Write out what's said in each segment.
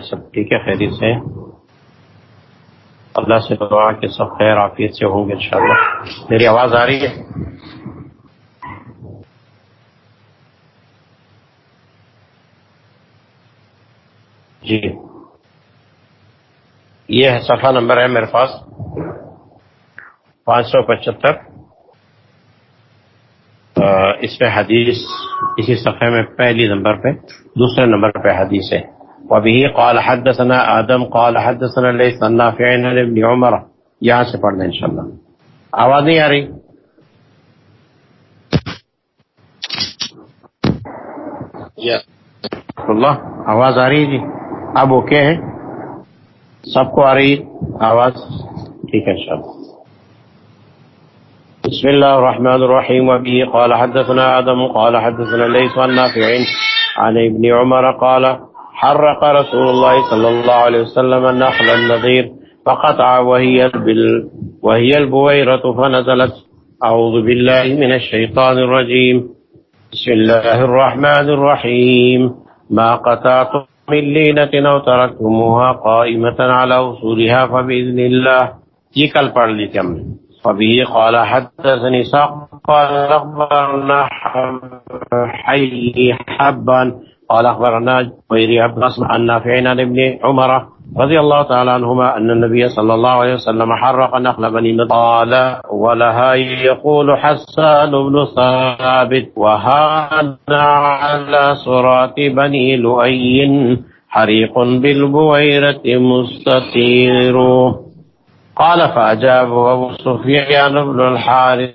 سب ٹھیک ہے، خیریت سے اللہ سے دعا کہ سب خیر عافیت سے ہوں گے انشاءاللہ۔ میری آواز آ رہی ہے؟ جی۔ یہ ہے صفحہ نمبر ہے میرے پاس۔ پانچ سو پچہتر۔ اس پہ حدیث، اسی صفحے میں پہلی نمبر پہ، دوسرے نمبر پہ حدیث ہے۔ وبه قال حدثنا آدم قال حدثنا ليس النافع عن ابن عمر. یہاں سے پڑھنا انشاءاللہ۔ آواز نہیں آ رہی؟ اللہ آواز آ رہی ہے جی۔ اب اوکے ہے۔ سب کو آ رہی آواز۔ ٹھیک ہے انشاءاللہ۔ بسم الله الرحمن الرحيم وبه قال حدثنا آدم قال حدثنا ليس النافع عن ابن عمر قال حرق رسول الله صلى الله عليه وسلم النخل النظير فقطع وهي, بال وهي البويرة فنزلت. أعوذ بالله من الشيطان الرجيم. بسم الله الرحمن الرحيم. ما قطعتم من لينة أو تركتموها قائمة على أصولها فبإذن الله. يكال پڑھ لی فبه قال حدثني ساق قال أخبرنا حي حبا قال أخبرنا ويري عباس عن نافع عن ابن عمر رضي الله تعالى عنهما أن النبي صلى الله عليه وسلم حرق نخل بني قال ولها يقول حسان بن ثابت وهان على صراط بني لؤي حريق بالبويرة مستطير قال فأجاب أبو سفيان بن الحارث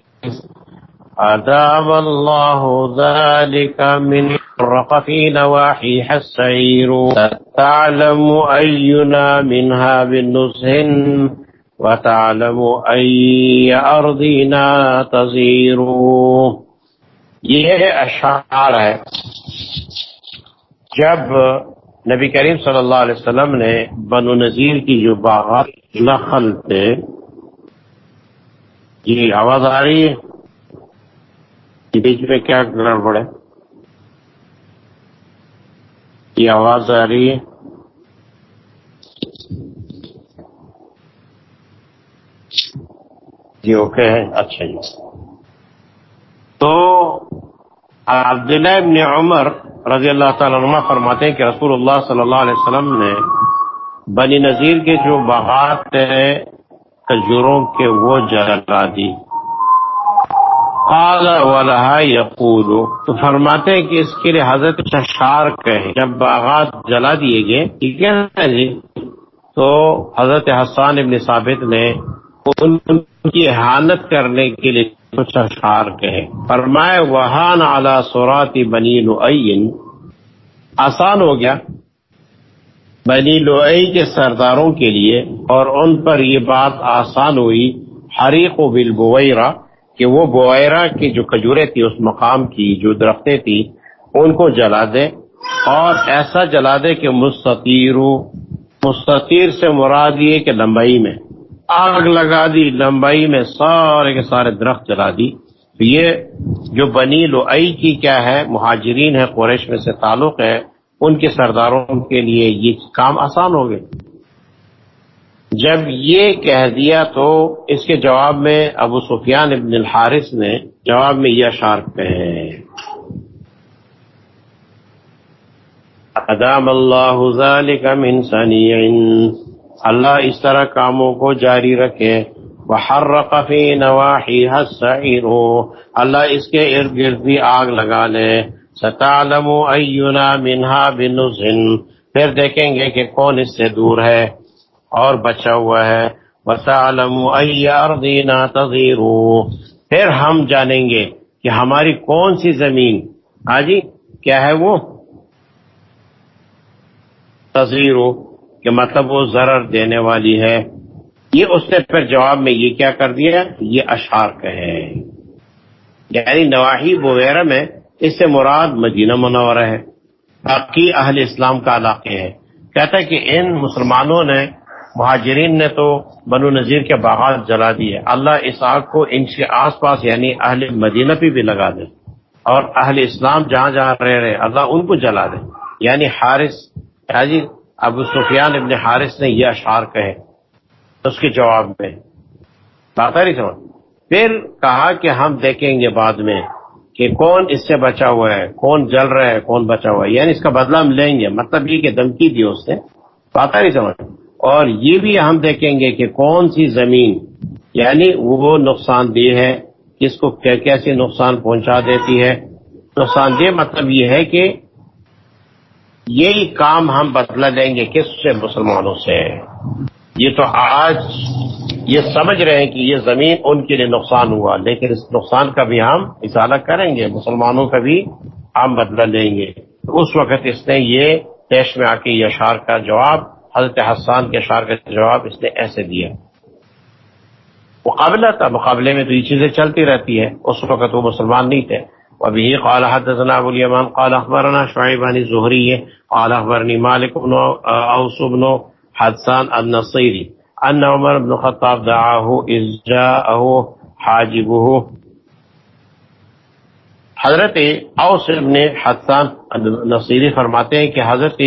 أدام الله ذلك من فرق في نواحيها السعير. تعلم أينا منها بالنزه وتعلم أي أرضنا تزير. یہ اشعار ہے. جب نبی کریم صلی اللہ علیہ وسلم نے بنو نذیر کی جو باغات نخل تھے جی آواز آ رہی ہے؟ بیچ میں کیا گڑبڑ ہے یہ آواز آ رہی ہے۔ جی اوکے ہے۔ اچھا جی۔ تو عبداللہ ابن عمر رضی اللہ تعالیٰ عنہ فرماتے ہیں کہ رسول اللہ صلی اللہ علیہ وسلم نے بنی نذیر کے جو باغات ہیں کجوروں کے وہ جلا دی۔ قال ولها يقول تو فرماتے ہیں کہ اس کے لیے حضرت ششار کہے جب باغات جلا دیے گئے، ٹھیک ہے جی؟ تو حضرت حسان ابن ثابت نے ان کی حالت کرنے کے لیے کچھ اشعار کہے۔ فرمائے وہان اعلی سوراتی بنی لعین آسان ہو گیا۔ بنی لعی کے سرداروں کے لیے، اور ان پر یہ بات آسان ہوئی، حریق و بالبویرہ کہ وہ بویرا کی جو کھجورے تھی اس مقام کی جو درختیں تھی ان کو جلا دے اور ایسا جلا دے کہ مستطیر مستطیر سے مراد یہ کہ لمبائی میں، آگ لگا دی، لمبائی میں سارے کے سارے درخت جلا دی۔ تو یہ جو بنی لوئی کی کیا ہے، مہاجرین ہے قریش میں سے تعلق ہے، ان کے سرداروں کے لیے یہ کام آسان ہو گئے۔ جب یہ کہہ دیا تو اس کے جواب میں ابو سفیان ابن الحارث نے جواب میں یہ اشار کہے ادام اللہ ذالک من اللہ اس طرح کاموں کو جاری رکھے۔ وحرق فی نواحیها السعیر اللہ اس کے ارد گرد بھی آگ لگا لے۔ ستعلم اینا منها بنزن پھر دیکھیں گے کہ کون اس سے دور ہے۔ اور بچا ہوا ہے۔ وسالم اردینا تذیر پھر ہم جانیں گے کہ ہماری کون سی زمین ہاں جی کیا ہے وہ؟ تذیر کہ مطلب وہ ضرر دینے والی ہے۔ یہ اس نے پھر جواب میں یہ کیا کر دیا؟ یہ اشعار کہے یعنی نواحی وغیرہ میں اس سے مراد مدینہ منورہ ہے۔ باقی اہل اسلام کا علاقے ہے۔ کہتا ہے کہ ان مسلمانوں نے مہاجرین نے تو بنو نذیر کے باغات جلا دیے۔ اللہ اس آگ کو ان کے آس پاس یعنی اہل مدینہ پہ بھی لگا دے۔ اور اہل اسلام جہاں جہاں رہ رہے، اللہ ان کو جلا دے۔ یعنی حارث ہاں جی ابو سفیان ابن حارث نے یہ اشعار کہے۔ اس کے جواب میں۔ بات آ رہی سمجھ۔ پھر کہا کہ ہم دیکھیں گے بعد میں کہ کون اس سے بچا ہوا ہے، کون جل رہا ہے، کون بچا ہوا ہے۔ یعنی اس کا بدلہ ہم لیں گے۔ مطلب یہ کہ دھمکی دی اس نے۔ بات آ رہی سمجھ۔ اور یہ بھی ہم دیکھیں گے کہ کون سی زمین یعنی وہ نقصان دہ ہے، کس کو کیسے نقصان پہنچا دیتی ہے۔ نقصان دہ مطلب یہ ہے کہ یہی کام ہم بدلہ لیں گے کس سے؟ مسلمانوں سے۔ یہ تو آج یہ سمجھ رہے ہیں کہ یہ زمین ان کے لیے نقصان ہوا، لیکن اس نقصان کا بھی ہم اضالہ کریں گے، مسلمانوں کا بھی ہم بدلہ لیں گے۔ اس وقت اس نے یہ دیش میں آ کے یہ اشار کا جواب حضرت حسان کے اشار کا جواب اس نے ایسے دیا۔ مقابلہ تھا، مقابلے میں تو یہ چیزیں چلتی رہتی ہے اس وقت وہ مسلمان نہیں تھے۔ وبه قال حدثنا ابو اليمان قال اخبرنا شعيب بن الزهري قال اخبرني مالك بن اوس بن حدثان النصيري ان عمر بن الخطاب دعاه اذ جاءه حاجبه حضرت اوس بن حدثان النصيري فرماتے ہیں کہ حضرت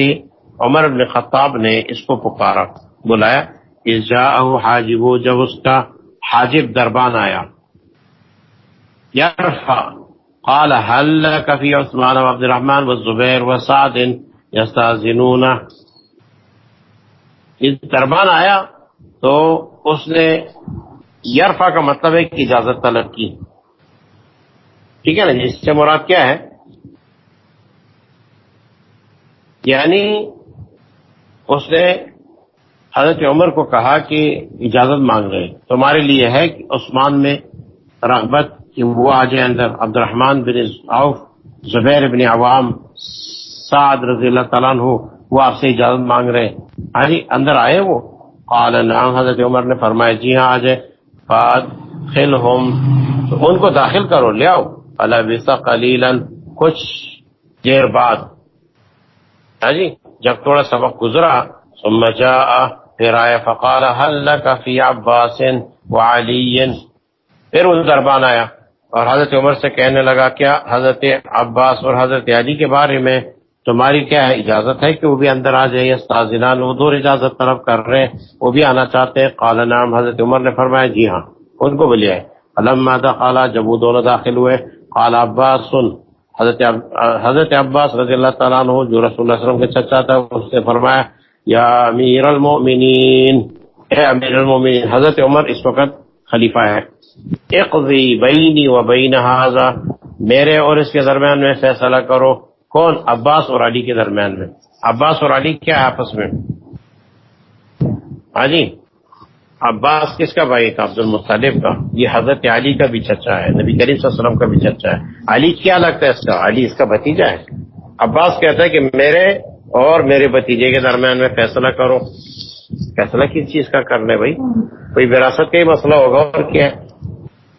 عمر بن خطاب نے اس کو پکارا، بلایا، اذ جاءه حاجبه جب اس کا حاجب دربان آیا۔ یرفع قال، هل لك في عثمان وعبد الرحمن والزبير وسعد يستاذنون دربان آیا تو اس نے یرفا کا مطلب ہے کہ اجازت طلب کی۔ ٹھیک ہے نا، اس سے مراد کیا ہے؟ یعنی اس نے حضرت عمر کو کہا کہ اجازت مانگ رہے تمہارے لیے ہے کہ عثمان میں رغبت کہ وہ آ جائے اندر۔ عبد الرحمان بن عوف، زبیر بن عوام، سعد رضی اللہ تعالیٰ ہو وہ آپ سے اجازت مانگ رہے ہاں جی اندر آئے وہ؟ قال، نعم، حضرت عمر نے فرمایا جی ہاں آ جائے۔ بعد خل ہوم ان کو داخل کرو، لے آؤ۔ اللہ وسا کچھ دیر بعد۔ جی جب تھوڑا سبق گزرا، ثم جاء پھر آئے فقال، هل لك في عباس وعلي پھر وہ دربان آیا اور حضرت عمر سے کہنے لگا، کیا حضرت عباس اور حضرت علی کے بارے میں تمہاری کیا ہے اجازت ہے کہ وہ بھی اندر آ جائے استاذنان وہ دور اجازت طلب کر رہے ہیں، وہ بھی آنا چاہتے ہیں؟ قال نام حضرت عمر نے فرمایا جی ہاں ان کو بولیا ہے علم دخلا، جب وہ دونوں داخل ہوئے، قال، عباس سن حضرت حضرت عباس رضی اللہ تعالیٰ عنہ، جو رسول اللہ علیہ وسلم کے چچا تھا، اس نے فرمایا، یا امیر المؤمنین. اے امیر المؤمنین، حضرت عمر اس وقت خلیفہ ہے۔ اقضی بینی و بین حاضا میرے اور اس کے درمیان میں فیصلہ کرو، کون؟ عباس اور علی کے درمیان میں۔ عباس اور علی کیا آپس میں؟ ہاں جی؟ عباس کس کا بھائی تھا؟ عبد المطالب کا۔ یہ حضرت علی کا بھی چچا ہے، نبی کریم صلی اللہ علیہ وسلم کا بھی چچا ہے۔ علی کیا لگتا ہے اس کا؟ علی اس کا بھتیجا ہے۔ عباس کہتا ہے کہ میرے اور میرے بھتیجے کے درمیان میں فیصلہ کرو۔ فیصلہ کس چیز کا کرنا بھائی؟ کوئی وراثت کا ہی مسئلہ ہوگا اور کیا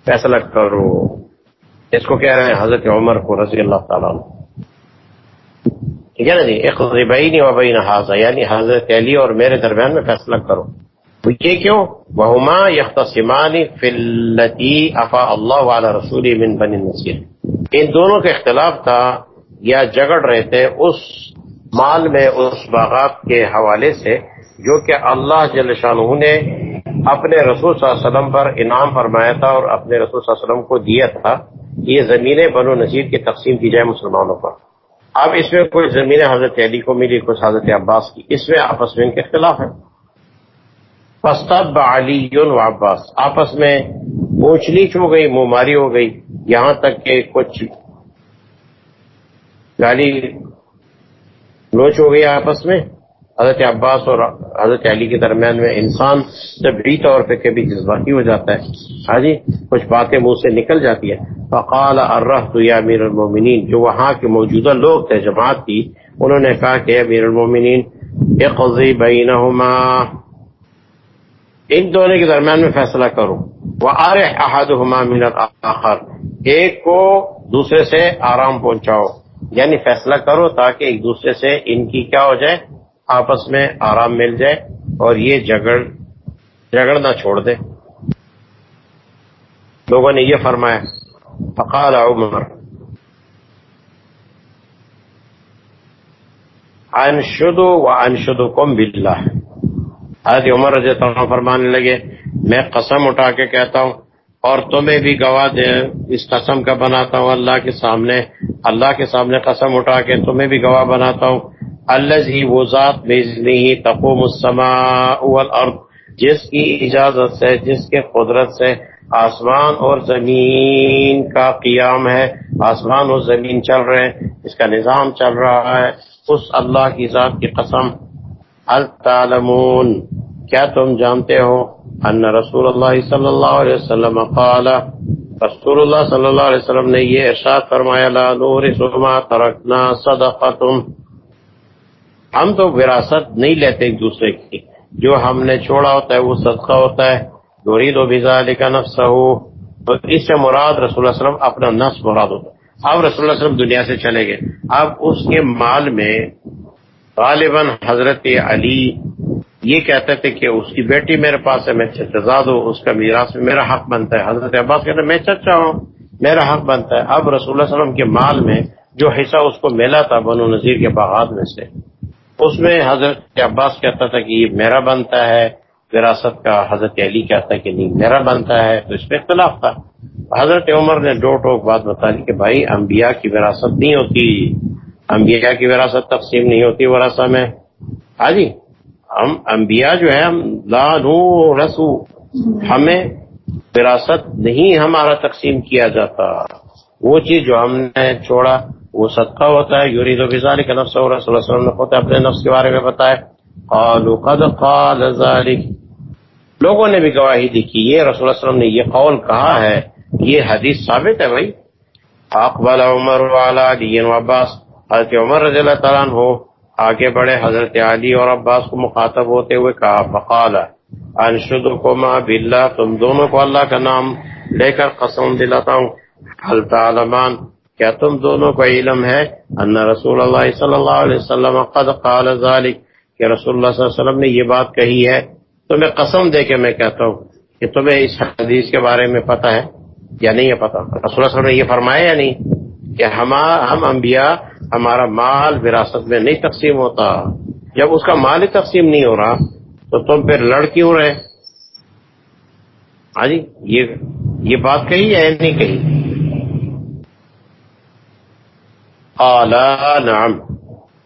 فیصلہ کرو۔ اس کو کہہ رہے ہیں حضرت عمر کو رضی اللہ تعالیٰ ٹھیک ہے نا جی؟ ایک بھائی نہیں وبئی نہ یعنی حضرت علی اور میرے درمیان میں فیصلہ کرو۔ یہ کیوں؟ بہما یختصمانی فلتی افا اللہ والا رسول من بن نصیر ان دونوں کا اختلاف تھا یا جگڑ رہے تھے اس مال میں، اس باغات کے حوالے سے، جو کہ اللہ جل شاہ نے اپنے رسول صلی اللہ علیہ وسلم پر انعام فرمایا تھا اور اپنے رسول صلی اللہ علیہ وسلم کو دیا تھا، یہ زمینیں بنو نذیر کی تقسیم کی جائے مسلمانوں پر۔ اب اس میں کوئی زمینیں حضرت علی کو ملی کچھ حضرت عباس کی، اس میں آپس میں ان کے اختلاف ہے پستب علی و عباس۔ آپس میں اونچ نیچ ہو گئی، منہ ماری ہو گئی، یہاں تک کہ کچھ گالی لوچ ہو گئی آپس میں۔ حضرت عباس اور حضرت علی کے درمیان میں انسان جب بھی طور پہ کبھی جذباتی ہو جاتا ہے۔ ہاں جی کچھ باتیں منہ سے نکل جاتی ہے فقال ارح تو یا امیر المومنین، جو وہاں کے موجودہ لوگ تھے، جماعت کی، انہوں نے کہا کہ امیر المومنین، اقضی بینہما۔ ان دونوں کے درمیان میں فیصلہ کرو۔ وہ آر احدہما من الاخر ایک کو دوسرے سے آرام پہنچاؤ۔ یعنی فیصلہ کرو تاکہ ایک دوسرے سے ان کی کیا ہو جائے، آپس میں آرام مل جائے اور یہ جگڑ جگڑنا چھوڑ دے۔ لوگوں نے یہ فرمایا، فقال عمر انشدو و انشدو کم بلّہ حضرت عمر رضی اللہ عنہ فرمانے لگے، میں قسم اٹھا کے کہتا ہوں، اور تمہیں بھی گواہ دے، اس قسم کا بناتا ہوں، اللہ کے سامنے، اللہ کے سامنے قسم اٹھا کے تمہیں بھی گواہ بناتا ہوں۔ اللہ ہی وہ ذات بزنی تقوم السماء والارض، جس کی اجازت سے، جس کے قدرت سے آسمان اور زمین کا قیام ہے، آسمان اور زمین چل رہے ہیں، اس کا نظام چل رہا ہے، اس اللہ کی ذات کی قسم التعلمون کیا تم جانتے ہو ان رسول اللہ صلی اللہ علیہ وسلم قال، رسول اللہ صلی اللہ علیہ وسلم نے یہ ارشاد فرمایا، لا نور سما ترکنا صدقتم۔ ہم تو وراثت نہیں لیتے ایک دوسرے کی۔ جو ہم نے چھوڑا ہوتا ہے، وہ صدقہ ہوتا ہے۔ یرید و بذالک نفسہ۔ تو اس سے مراد رسول اللہ علیہ وسلم اپنا نفس مراد ہوتا ہے۔ اب رسول اللہ علیہ وسلم دنیا سے چلے گئے۔ اب اس کے مال میں غالباً حضرت علی یہ کہتے تھے کہ اس کی بیٹی میرے پاس ہے، میں چچزاد ہوں اس کا میراث میں میرا حق بنتا ہے۔ حضرت عباس کہتے ہیں، میں چچا ہوں، میرا حق بنتا ہے۔ اب رسول اللہ علیہ وسلم کے مال میں جو حصہ اس کو ملا تھا بنو نذیر کے باغات میں سے، اس میں حضرت عباس کہتا تھا کہ یہ میرا بنتا ہے۔ وراثت کا حضرت علی کہتا ہے کہ نہیں، میرا بنتا ہے۔ تو اس پہ اختلاف تھا۔ حضرت عمر نے دو ٹوک بات بتا دی کہ بھائی، انبیاء کی وراثت نہیں ہوتی۔ انبیاء کی وراثت تقسیم نہیں ہوتی ورثہ میں۔ ہاں جی ہم انبیاء جو ہے ہم لا نو رسو ہمیں وراثت نہیں، ہمارا تقسیم کیا جاتا۔ وہ چیز جو ہم نے چھوڑا، وہ صدقہ ہوتا ہے۔ یوری تو بزاری کا نفس اور رسول اللہ علیہ وسلم نے اپنے نفس کے بارے میں بتایا۔ قالوا قد قال ذلك لوگوں نے بھی گواہی دی کہ یہ رسول اللہ علیہ وسلم نے یہ قول کہا ہے۔ یہ حدیث ثابت ہے بھائی۔ اقبال عمر والا علی و عباس حضرت عمر رضی اللہ تعالیٰ عنہ آگے بڑھے، حضرت علی اور عباس کو مخاطب ہوتے ہوئے کہا، فقال، انشدکما باللہ، تم دونوں کو اللہ کا نام لے کر قسم دلاتا ہوں۔ حل تعلمان؟ کیا تم دونوں کو علم ہے؟ ان رسول اللہ صلی اللہ علیہ وسلم قد قال ذلك کہ رسول اللہ صلی اللہ علیہ وسلم نے یہ بات کہی ہے تو میں قسم دے کے میں کہتا ہوں کہ تمہیں اس حدیث کے بارے میں پتہ ہے یا نہیں ہے پتا رسول اللہ صلی اللہ علیہ وسلم نے یہ فرمایا یا نہیں؟ کہ ہم انبیاء ہمارا مال وراثت میں نہیں تقسیم ہوتا۔ جب اس کا مال ہی تقسیم نہیں ہو رہا، تو تم پھر لڑ کیوں رہے؟ ہاں جی یہ یہ بات کہی ہے نہیں کہی؟ اعلی نعم۔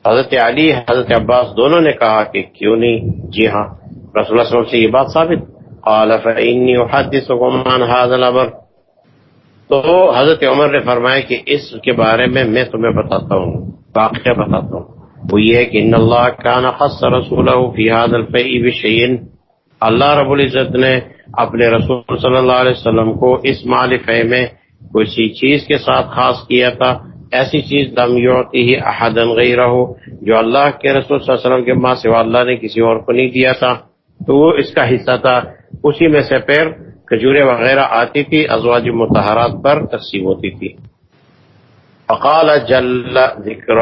حضرت علی، حضرت عباس دونوں نے کہا کہ کیوں نہیں؟ جی ہاں رسول اللہ صلی اللہ علیہ وسلم سے یہ بات ثابت۔ قال، فإني أحدثكم عن هذا الأمر۔ تو حضرت عمر نے فرمایا کہ اس کے بارے میں میں تمہیں بتاتا ہوں، واقعہ بتاتا ہوں۔ وہ یہ ہے کہ ان اللہ کان خص رسولہ فی هذا اللہ رب العزت نے اپنے رسول صلی اللہ علیہ وسلم کو اس مال میں کسی چیز کے ساتھ خاص کیا تھا۔ ایسی چیز لم یعطیہ احدا غیرہ، جو اللہ کے رسول صلی اللہ علیہ وسلم کے ماں سوا اللہ نے کسی اور کو نہیں دیا تھا۔ تو وہ اس کا حصہ تھا۔ اسی میں سے پھر کھجورے وغیرہ آتی تھی، ازواج متحرات پر تقسیم ہوتی تھی۔ فقال جل ذکر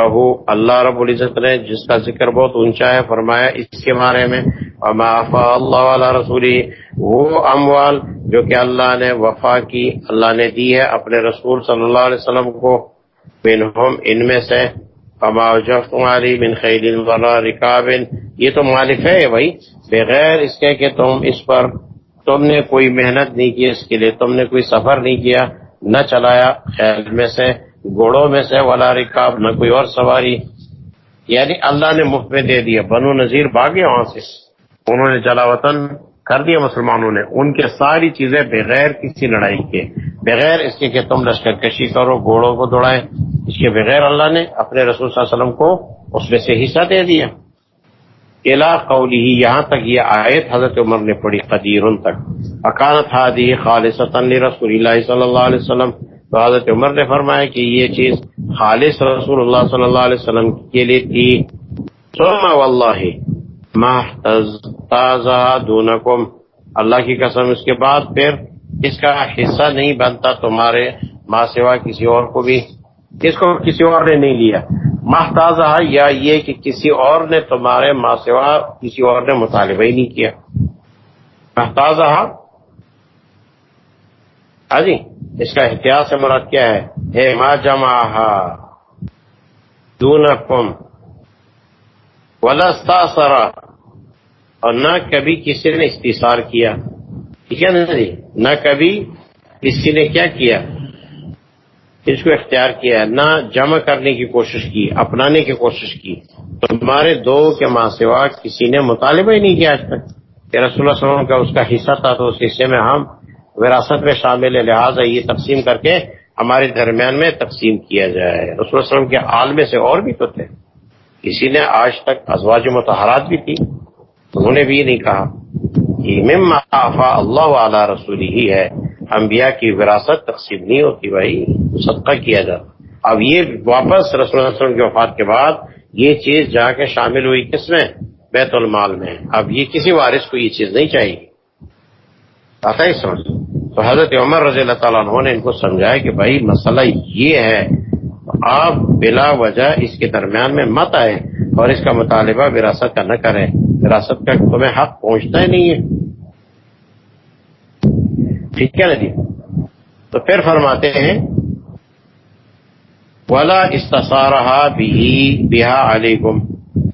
اللہ رب العزت نے جس کا ذکر بہت اونچا ہے، فرمایا اس کے بارے میں، وما اللہ علیہ رسولی، وہ اموال جو کہ اللہ نے وفا کی، اللہ نے دی ہے اپنے رسول صلی اللہ علیہ وسلم کو، منہم ان میں سے، فما علی من خیل ولا یہ تو مالک ہے بھائی، بغیر اس کے کہ تم اس پر تم نے کوئی محنت نہیں کی اس کے لیے، تم نے کوئی سفر نہیں کیا، نہ چلایا خیال میں سے، گھوڑوں میں سے ولا رکاب، نہ کوئی اور سواری۔ یعنی اللہ نے مفت میں دے دیا، بنو نذیر باغے وہاں سے۔ انہوں نے جلا وطن کر دیا مسلمانوں نے۔ ان کے ساری چیزیں بغیر کسی لڑائی کے، بغیر اس کے کہ تم لشکر کشی کرو، گھوڑوں کو دوڑائے۔ اس کے بغیر اللہ نے اپنے رسول صلی اللہ علیہ وسلم کو اس میں سے حصہ دے دیا۔ الا قولی ہی یہاں تک یہ آیت حضرت عمر نے پڑھی قدیر تک. اکانت ہادی خالص رسول اللہ صلی اللہ علیہ وسلم. تو حضرت عمر نے فرمایا کہ یہ چیز خالص رسول اللہ صلی اللہ علیہ وسلم کے لیے تھی. سوما واللہ تازہ دونکم اللہ کی قسم، اس کے بعد پھر اس کا حصہ نہیں بنتا تمہارے ماں سوا کسی اور کو بھی. اس کو کسی اور نے نہیں لیا. محتاظ یا یہ کہ کسی اور نے تمہارے ماں سوا کسی اور نے مطالبہ ہی نہیں کیا؟ محتاظ ہاں جی اس کا احتیاط سے مراد کیا ہے؟ ما جمع دون کم ولاستا سرا، اور نہ کبھی کسی نے استثار کیا۔ ٹھیک ہے نا جی؟ نہ کبھی کسی نے کیا کیا؟ اس کو اختیار کیا نہ جمع کرنے کی کوشش کی، اپنانے کی کوشش کی۔ تمہارے دو کے ماں سوا کسی نے مطالبہ ہی نہیں کیا آج تک کہ رسول اللہ علیہ وسلم کا اس کا حصہ تھا تو اس حصے میں ہم وراثت میں شامل ہے لہٰذا یہ تقسیم کر کے ہمارے درمیان میں تقسیم کیا جائے۔ رسول اللہ علیہ وسلم کے عالم سے اور بھی تو تھے۔ کسی نے آج تک ازواج متحرات بھی تھی انہوں نے بھی یہ نہیں کہا کہ مما آفا اللہ علیہ رسول ہی ہے۔ انبیاء کی وراثت تقسیم نہیں ہوتی بھائی، صدقہ کیا جاتا اب یہ واپس رسول اللہ علیہ وسلم کی وفات کے بعد یہ چیز جا کے شامل ہوئی کس میں؟ بیت المال میں۔ اب یہ کسی وارث کو یہ چیز نہیں چاہیے۔ آتا ہی سمجھ۔ تو حضرت عمر رضی اللہ تعالیٰ عنہ نے ان کو سمجھایا کہ بھائی، مسئلہ یہ ہے، آپ بلا وجہ اس کے درمیان میں مت آئے اور اس کا مطالبہ وراثت کا نہ کریں۔ وراثت کا تمہیں حق پہنچتا ہی نہیں ہے۔ ٹھیک ہے نا جی تو پھر فرماتے ہیں، ولا استثارہ بھی بہا علیکم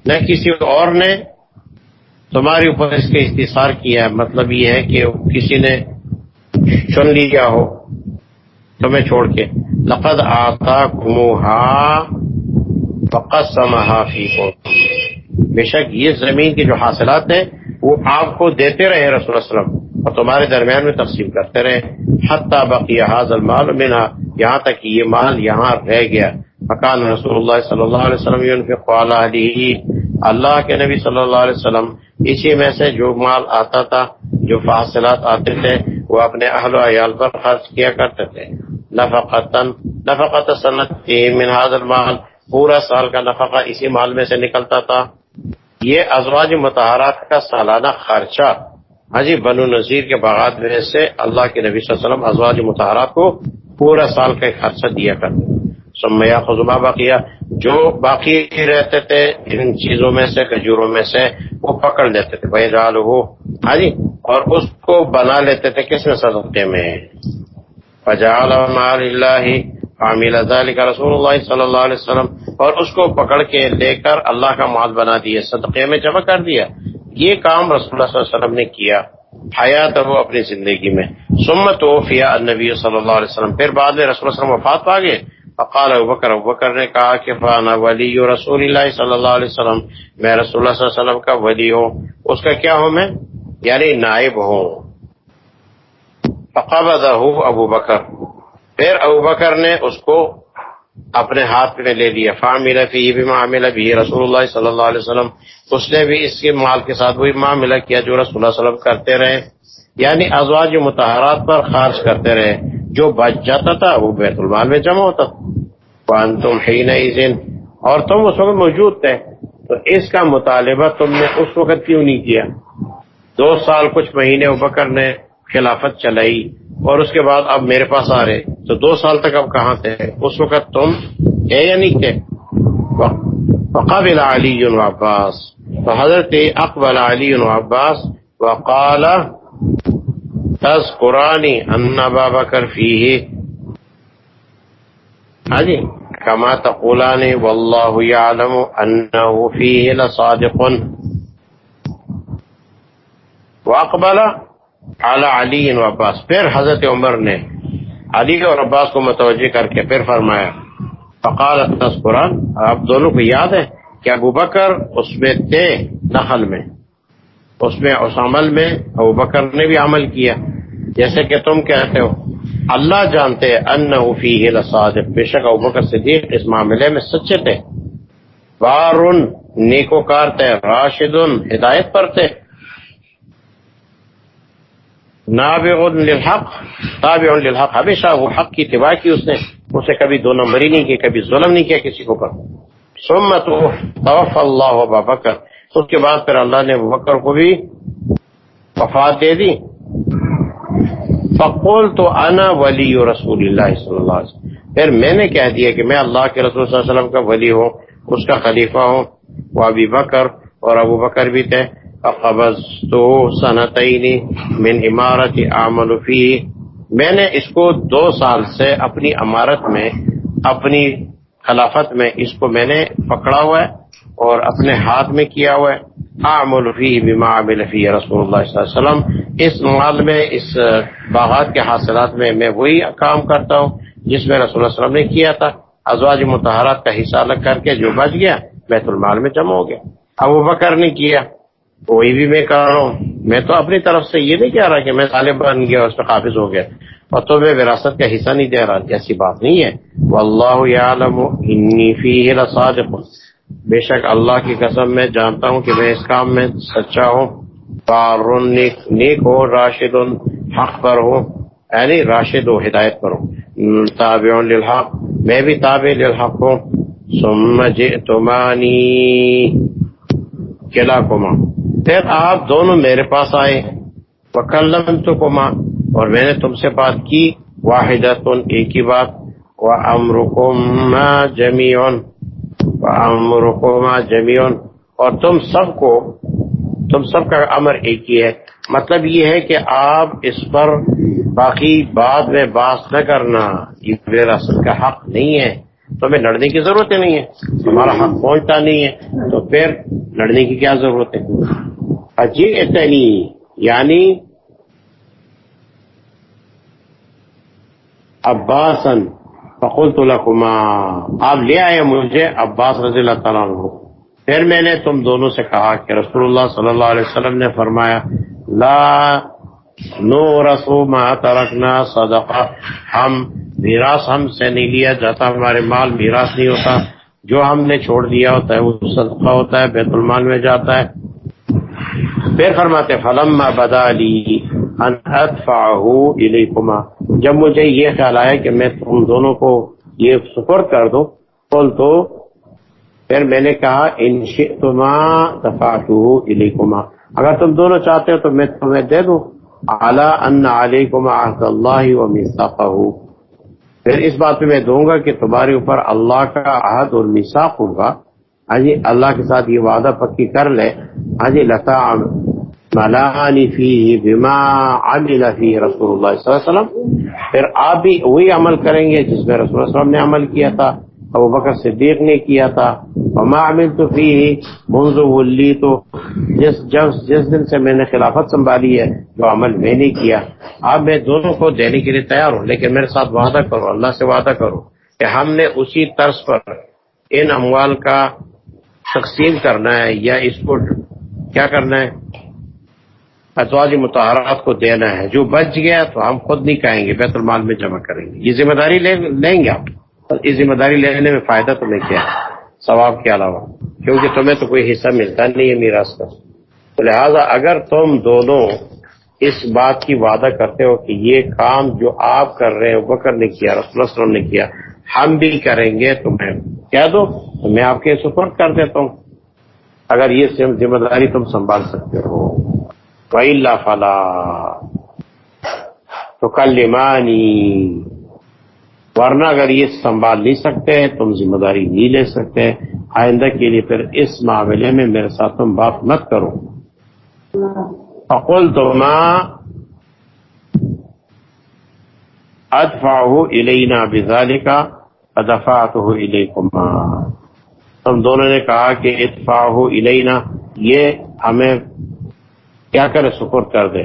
نہ کسی اور نے تمہارے اوپر اس کا استثار کیا ہے۔ مطلب یہ ہے کہ کسی نے چن لیا ہو تمہیں چھوڑ کے۔ لقد آتا کموہا فقط سمہا فی کو بے شک یہ زمین کے جو حاصلات ہیں وہ آپ کو دیتے رہے رسول اللہ علیہ وسلم اور تمہارے درمیان میں تقسیم کرتے رہے۔ حتیٰ بقی حاضر مال منا یہاں تک یہ مال یہاں رہ گیا۔ مکان رسول اللہ صلی اللہ علیہ وسلم علی اللہ کے نبی صلی اللہ علیہ وسلم، اسی میں سے جو مال آتا تھا، جو فاصلات آتے تھے، وہ اپنے اہل و عیال پر خرچ کیا کرتے تھے۔ نفقت نفقت صنعت من حاضر مال پورا سال کا نفقہ اسی مال میں سے نکلتا تھا۔ یہ ازواج متحرات کا سالانہ خرچہ ہاں جی بنو نذیر کے باغات میں سے اللہ کے نبی صلی اللہ علیہ وسلم ازواج متحرات کو پورا سال کا خرچہ دیا کرتے سمیا خزمہ باقیہ جو باقی رہتے تھے، ان چیزوں میں سے، کھجوروں میں سے، وہ پکڑ لیتے تھے۔ بھائی جال ہو ہاں جی اور اس کو بنا لیتے تھے کس میں صدقے میں؟ فجال اللہ عامل کا رسول اللہ صلی اللہ علیہ وسلم اور اس کو پکڑ کے لے کر اللہ کا مال بنا دیا، صدقے میں جمع کر دیا۔ یہ کام رسول اللہ صلی اللہ علیہ وسلم نے کیا حیات وہ اپنی زندگی میں۔ سمت و فیا نبی صلی اللہ علیہ وسلم، پھر بعد میں رسول اللہ علیہ وسلم وفات پا گئے فقال ابو بکر ابو بکر نے کہا کہ فانا ولی رسول اللہ صلی اللہ علیہ وسلم، میں رسول اللہ صلی اللہ علیہ وسلم کا ولی ہوں۔ اس کا کیا ہوں میں؟ یعنی نائب ہوں۔ فقبضہ ابو بکر۔ پھر ابو بکر نے اس کو اپنے ہاتھ میں لے لیا۔ فامل فی بھی معاملہ بھی رسول اللہ صلی اللہ علیہ وسلم۔ اس نے بھی اس کے مال کے ساتھ وہی معاملہ کیا جو رسول اللہ علیہ وسلم کرتے رہے۔ یعنی ازواج متحرات پر خارج کرتے رہے۔ جو بچ جاتا تھا وہ بیت المال میں جمع ہوتا تھا۔ تم ہی اور تم اس وقت موجود تھے۔ تو اس کا مطالبہ تم نے اس وقت کیوں نہیں کیا؟ دو سال کچھ مہینے بکر نے خلافت چلائی اور اس کے بعد اب میرے پاس آ رہے۔ تو دو سال تک اب کہاں تھے؟ اس وقت تم ہے یا نہیں تھے؟ وقابل علی عباس۔ تو حضرت اقبال علی عباس وقال تز قرآنی انا بابا کر فی ہاں جی کما تقولان واللہ یعلم انه فیہ لصادق واقبل على علی و عباس۔ پھر حضرت عمر نے علی اور عباس کو متوجہ کر کے پھر فرمایا فقال تذکران، آپ دونوں کو یاد ہے کہ ابو بکر اس میں تھے نخل میں، اس میں اس عمل میں ابو بکر نے بھی عمل کیا۔ جیسے کہ تم کہتے ہو، اللہ جانتے ان فیہ لصادق، بے شک ابو بکر صدیق اس معاملے میں سچے تھے۔ بارن نیکوکار تھے راشد ہدایت پر تھے۔ نابع للحق، تابع للحق، ہمیشہ وہ حق کی اتباع کی اس نے، اسے کبھی دو نمبری نہیں کی کبھی ظلم نہیں کیا کسی کو پر۔ سمت توف اللہ ابا بکر، اس کے بعد پھر اللہ نے بکر کو بھی وفات دے دی۔ فقول تو انا ولی رسول اللہ صلی اللہ علیہ وسلم۔ پھر میں نے کہہ دیا کہ میں اللہ کے رسول صلی اللہ علیہ وسلم کا ولی ہوں، اس کا خلیفہ ہوں، وہ ابھی بکر اور ابو بکر بھی تھے۔ قبض تو من عمارت عمل فی میں نے اس کو دو سال سے اپنی عمارت میں، اپنی خلافت میں اس کو میں نے پکڑا ہوا ہے اور اپنے ہاتھ میں کیا ہوا ہے۔ عام فی بما عمل فی رسول اللہ صلی اللہ علیہ وسلم۔ اس مال میں، اس باغات کے حاصلات میں میں وہی کام کرتا ہوں جس میں رسول اللہ علیہ وسلم نے کیا تھا۔ ازواج متحرات کا حصہ الگ کر کے جو بچ گیا، بیت المال میں جمع ہو گیا۔ ابو بکر نے کیا۔ وہی بھی میں کر رہا ہوں۔ میں تو اپنی طرف سے یہ نہیں کہہ رہا کہ میں طالب بن گیا اس پہ قابض ہو گیا۔ اور تو میں وراثت کا حصہ نہیں دے رہا، ایسی بات نہیں ہے۔ واللہ یعلم انی فیہ لصادق۔ بے شک اللہ کی قسم میں جانتا ہوں کہ میں اس کام میں سچا ہوں۔ بارن نیک ہو راشد حق پر ہوں یعنی راشد و ہدایت پر ہوں تابع للحق، میں بھی تابع للحق ہوں۔ ثم جئتمانی کلا کما پھر آپ دونوں میرے پاس آئے۔ وکلم تو کما اور میں نے تم سے بات کی۔ واحد ایک ہی بات۔ وہ امرکم جمیون امرکما جمیون اور تم سب کو، تم سب کا امر ایک ہی ہے۔ مطلب یہ ہے کہ آپ اس پر باقی بعد میں بات نہ کرنا۔ یہ وراثت کا حق نہیں ہے۔ تو ہمیں لڑنے کی ضرورت ہی نہیں ہے۔ ہمارا حق پہنچتا نہیں ہے۔ تو پھر لڑنے کی کیا ضرورت ہے؟ اجی یعنی عباسن فقلت لکما، آپ لے آئے مجھے، عباس رضی اللہ تعالیٰ عنہ۔ پھر میں نے تم دونوں سے کہا کہ رسول اللہ صلی اللہ علیہ وسلم نے فرمایا، لا نو رسو ما ترکنا صدقہ۔ ہم، میراث ہم سے نہیں لیا جاتا، ہمارے مال میراث نہیں ہوتا۔ جو ہم نے چھوڑ دیا ہوتا ہے، وہ صدقہ ہوتا ہے، بیت المال میں جاتا ہے۔ پھر فرماتے فلم بدا لی الیکما جب مجھے یہ خیال آیا کہ میں تم دونوں کو یہ سپر کر دو بول تو پھر میں نے کہا ان تما دفاع الیکما اگر تم دونوں چاہتے ہو تو میں تمہیں دے دوں اعلیٰ ان علیکم عہد اللہ و میساقہ پھر اس بات پہ میں دوں گا کہ تمہارے اوپر اللہ کا عہد اور میساق ہوگا ہاں جی اللہ کے ساتھ یہ وعدہ پکی کر لے۔ ہاں جی لتا ملانی فی بما عمل فی رسول اللہ صلی اللہ علیہ وسلم۔ پھر آپ بھی وہی عمل کریں گے جس میں رسول اللہ علیہ وسلم نے عمل کیا تھا، ابو بکر صدیق نے کیا تھا۔ وما عملت فی منذ ولی تو جس جب جس دن سے میں نے خلافت سنبھالی ہے، جو عمل میں نے کیا۔ آپ میں دونوں کو دینے کے لیے تیار ہوں، لیکن میرے ساتھ وعدہ کرو، اللہ سے وعدہ کرو کہ ہم نے اسی طرز پر ان اموال کا تقسیم کرنا ہے یا اس کو کیا کرنا ہے؟ ازواج متحرات کو دینا ہے۔ جو بچ گیا تو ہم خود نہیں کہیں گے، بیت المال میں جمع کریں گے۔ یہ ذمہ داری لیں گے آپ۔ یہ ذمہ داری لینے میں فائدہ تمہیں کیا ہے ثواب کے علاوہ۔ کیونکہ تمہیں تو کوئی حصہ ملتا نہیں ہے میراث کا۔ تو لہٰذا اگر تم دونوں اس بات کی وعدہ کرتے ہو کہ یہ کام جو آپ کر رہے ہیں بکر نے کیا، رسول وسلم نے کیا، ہم بھی کریں گے تو میں کہہ دو تو میں آپ کے سپورٹ کر دیتا ہوں۔ اگر یہ ذمہ داری تم سنبھال سکتے ہو۔ وَإِلَّا فَلَا۔ تو کلمانی۔ ورنہ اگر یہ سنبھال نہیں سکتے، تم ذمہ داری نہیں لے سکتے۔ آئندہ کے لیے پھر اس معاملے میں میرے ساتھ تم بات مت کرو۔ اقول تو ماں ادفا الینا بزال کا ادفات ہو الیکما۔ تم دونوں نے کہا کہ اتفا ہو الینا، یہ ہمیں کیا کرے سپر کر دے۔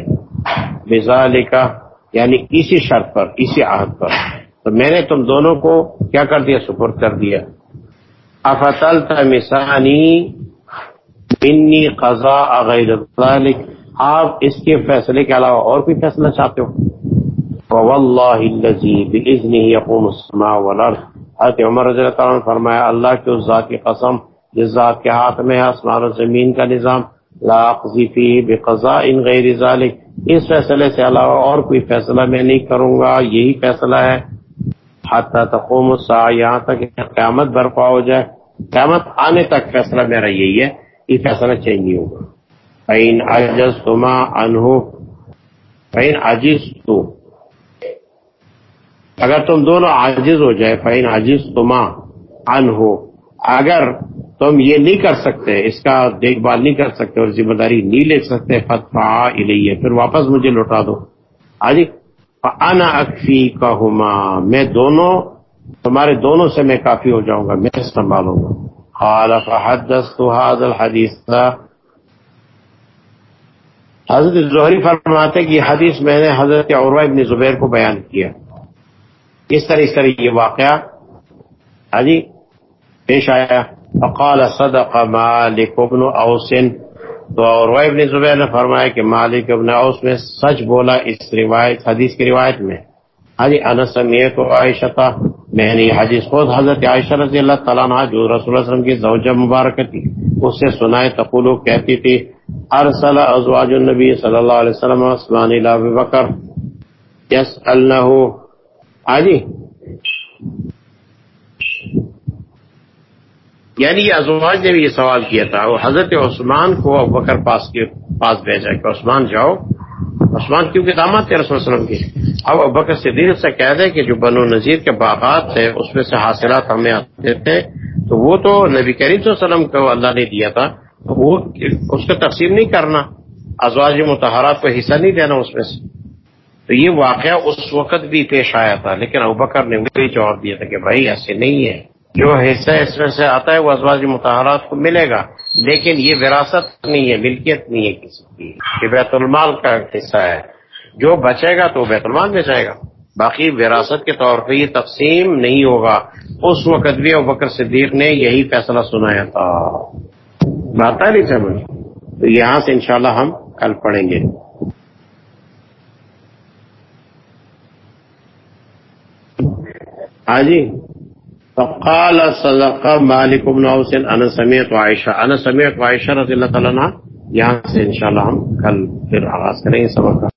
مثال کا یعنی اسی شرط پر، اسی عہد پر۔ تو میں نے تم دونوں کو کیا کر دیا؟ سپر کر دیا۔ افتل تمسانی منی قضا غیر ذلك آپ اس کے فیصلے کے علاوہ اور کوئی فیصلہ چاہتے ہو؟ واللہ الذی باذنه يقوم السماء والارض۔ حضرت عمر رضی اللہ عنہ فرمایا، اللہ کے اس ذات کی قسم، جس ذات کے ہاتھ میں ہے آسمان و زمین کا نظام، لا فی بقضاء غیر ذلك اس فیصلے سے علاوہ اور کوئی فیصلہ میں نہیں کروں گا، یہی فیصلہ ہے۔ حتی تقوم الساعة یہاں تک قیامت برپا ہو جائے۔ قیامت آنے تک فیصلہ میرا یہی ہے، یہ فیصلہ چینج نہیں ہوگا۔ فَإِنْ عَجَزْتُمَا عَنْهُ، فَإِنْ عَجِزْتُ اگر تم دونوں عاجز ہو جائے، فَإِنْ عَجِزْتُمَا عَنْهُ، اگر تم یہ نہیں کر سکتے، اس کا دیکھ بھال نہیں کر سکتے اور ذمہ داری نہیں لے سکتے فتفا الیہ پھر واپس مجھے لوٹا دو۔ ہاں آجی انا اکفی کا میں دونوں، تمہارے دونوں سے میں کافی ہو جاؤں گا، میں سنبھالوں گا۔ قال فحدثت هذا الحديث۔ حضرت زہری فرماتے کہ حدیث میں نے حضرت عروہ ابن زبیر کو بیان کیا۔ اس طرح اس طرح یہ واقعہ ہاں جی پیش آیا۔ فقال صدق مالک ابن اوسن تو عروہ ابن زبیر نے فرمایا کہ مالک ابن اوس میں سچ بولا اس روایت، حدیث کی روایت میں۔ حجی انا سمیت و عائشہ میں نے حدیث۔ خود حضرت عائشہ رضی اللہ تعالیٰ عنہ جو رسول اللہ علیہ وسلم کی زوجہ مبارک تھی، اس سے سنائے تقولو کہتی تھی، ارسل ازواج النبی صلی اللہ علیہ وسلم اسمان الى بکر یسألنہو آجی یعنی یہ ازواج نے بھی یہ سوال کیا تھا۔ وہ حضرت عثمان کو ابو بکر پاس کے پاس بھیجا کہ عثمان جاؤ۔ عثمان کیونکہ داماد تھے رسول وسلم کی؟ اب ابکر صدیق سے کہہ دے کہ جو بنو نذیر کے باغات تھے، اس میں سے حاصلات ہمیں آتے تھے۔ تو وہ تو نبی کریم صلی اللہ علیہ وسلم کو اللہ نے دیا تھا۔ وہ اس کو تقسیم نہیں کرنا۔ ازواج متحرات کو حصہ نہیں دینا اس میں سے۔ تو یہ واقعہ اس وقت بھی پیش آیا تھا، لیکن ابکر نے وہی جواب دیا تھا کہ بھائی ایسے نہیں ہے۔ جو حصہ اس میں سے آتا ہے وہ ازواج متحرات کو ملے گا، لیکن یہ وراثت نہیں ہے، ملکیت نہیں ہے کسی کی، یہ بیت المال کا حصہ ہے۔ جو بچے گا تو بیت المال میں جائے گا۔ باقی وراثت کے طور پہ یہ تقسیم نہیں ہوگا۔ اس وقت بھی بکر صدیق نے یہی فیصلہ سنایا تھا۔ بات نہیں سمجھ؟ تو یہاں سے انشاءاللہ ہم کل پڑھیں گے۔ ہاں جی فقال صدق مالک بن اوسن انا سمیت عائشہ. انا سمیت عائشہ رضی اللہ تعالیٰ یہاں سے انشاءاللہ ہم کل پھر آغاز کریں گے، سبق کا